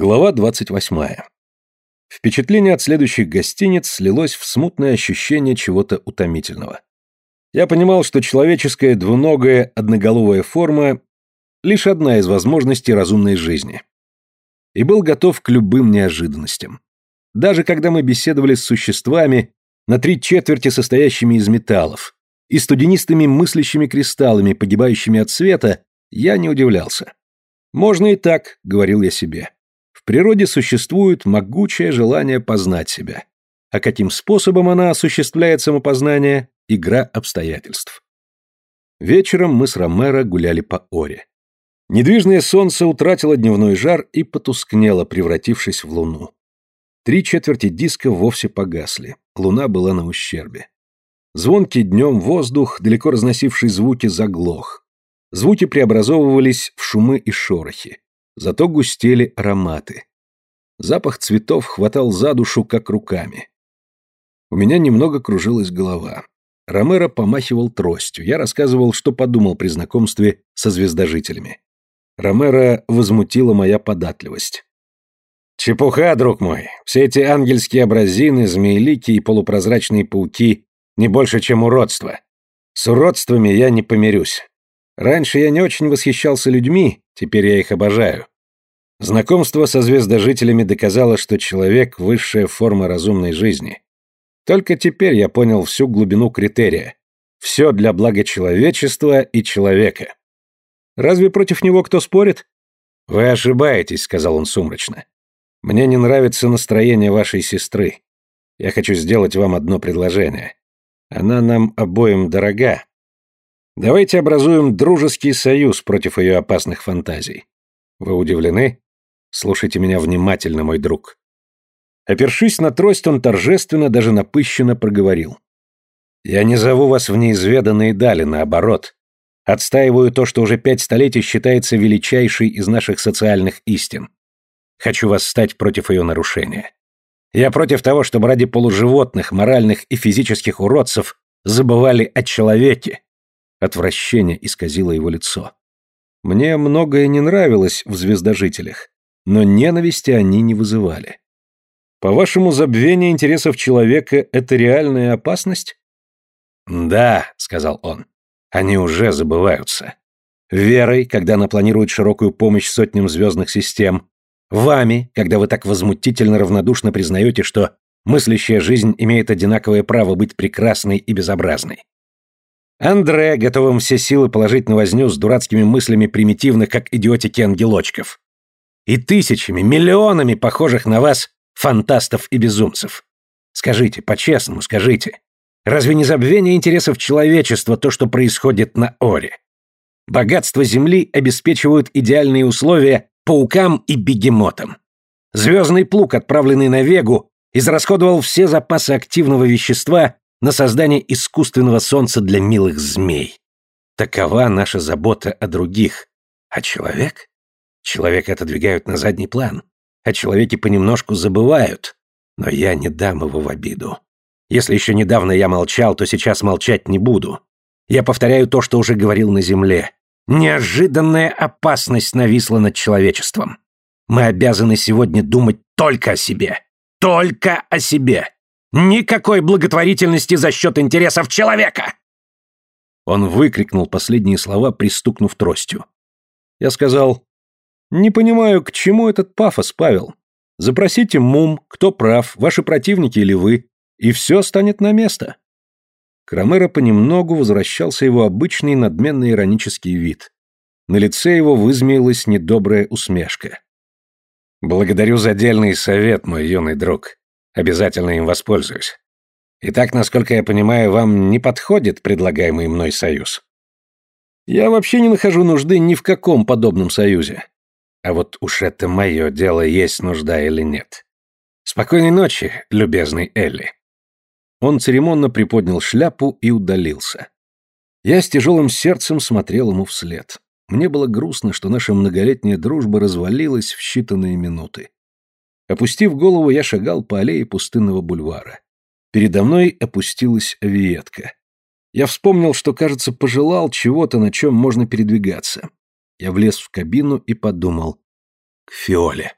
Глава 28. Впечатление от следующих гостиниц слилось в смутное ощущение чего-то утомительного. Я понимал, что человеческая двуногая одноголовая форма – лишь одна из возможностей разумной жизни. И был готов к любым неожиданностям. Даже когда мы беседовали с существами, на три четверти состоящими из металлов, и студенистыми мыслящими кристаллами, погибающими от света, я не удивлялся. «Можно и так», — говорил я себе. Природе существует могучее желание познать себя. А каким способом она осуществляет самопознание – игра обстоятельств. Вечером мы с Ромеро гуляли по Оре. Недвижное солнце утратило дневной жар и потускнело, превратившись в луну. Три четверти диска вовсе погасли, луна была на ущербе. Звонкий днем воздух, далеко разносивший звуки, заглох. Звуки преобразовывались в шумы и шорохи. Зато густели ароматы. Запах цветов хватал за душу, как руками. У меня немного кружилась голова. Ромеро помахивал тростью. Я рассказывал, что подумал при знакомстве со звездожителями. Ромеро возмутила моя податливость. «Чепуха, друг мой. Все эти ангельские образины, змеелики и полупрозрачные пауки не больше, чем уродство. С уродствами я не помирюсь. Раньше я не очень восхищался людьми, теперь я их обожаю. Знакомство со звездожителями доказало, что человек – высшая форма разумной жизни. Только теперь я понял всю глубину критерия. Все для блага человечества и человека. Разве против него кто спорит? Вы ошибаетесь, сказал он сумрачно. Мне не нравится настроение вашей сестры. Я хочу сделать вам одно предложение. Она нам обоим дорога, Давайте образуем дружеский союз против ее опасных фантазий. Вы удивлены? Слушайте меня внимательно, мой друг. Опершись на трость, он торжественно, даже напыщенно проговорил. Я не зову вас в неизведанные дали, наоборот. Отстаиваю то, что уже пять столетий считается величайшей из наших социальных истин. Хочу вас стать против ее нарушения. Я против того, чтобы ради полуживотных, моральных и физических уродцев забывали о человеке, Отвращение исказило его лицо. Мне многое не нравилось в звездожителях, но ненависти они не вызывали. По-вашему, забвение интересов человека – это реальная опасность? Да, сказал он, они уже забываются. Верой, когда она планирует широкую помощь сотням звездных систем. Вами, когда вы так возмутительно равнодушно признаете, что мыслящая жизнь имеет одинаковое право быть прекрасной и безобразной. Андре, готовым все силы положить на возню с дурацкими мыслями примитивных, как идиотики ангелочков. И тысячами, миллионами похожих на вас фантастов и безумцев. Скажите, по-честному скажите, разве не забвение интересов человечества то, что происходит на Оре? Богатство Земли обеспечивают идеальные условия паукам и бегемотам. Звездный плуг, отправленный на Вегу, израсходовал все запасы активного вещества на создание искусственного солнца для милых змей. Такова наша забота о других. А человек? Человека отодвигают на задний план. О человеке понемножку забывают. Но я не дам его в обиду. Если еще недавно я молчал, то сейчас молчать не буду. Я повторяю то, что уже говорил на Земле. Неожиданная опасность нависла над человечеством. Мы обязаны сегодня думать только о себе. Только о себе. Никакой благотворительности за счет интересов человека!» Он выкрикнул последние слова, пристукнув тростью. Я сказал, «Не понимаю, к чему этот пафос, Павел? Запросите мум, кто прав, ваши противники или вы, и все станет на место». Крамера понемногу возвращался его обычный надменный иронический вид. На лице его вызмеилась недобрая усмешка. «Благодарю за дельный совет, мой юный друг. Обязательно им воспользуюсь. Итак, насколько я понимаю, вам не подходит предлагаемый мной союз? Я вообще не нахожу нужды ни в каком подобном союзе. А вот уж это мое дело, есть нужда или нет. Спокойной ночи, любезный Элли. Он церемонно приподнял шляпу и удалился. Я с тяжелым сердцем смотрел ему вслед. Мне было грустно, что наша многолетняя дружба развалилась в считанные минуты. Опустив голову, я шагал по аллее пустынного бульвара. Передо мной опустилась авиетка. Я вспомнил, что, кажется, пожелал чего-то, на чем можно передвигаться. Я влез в кабину и подумал. К Фиоле.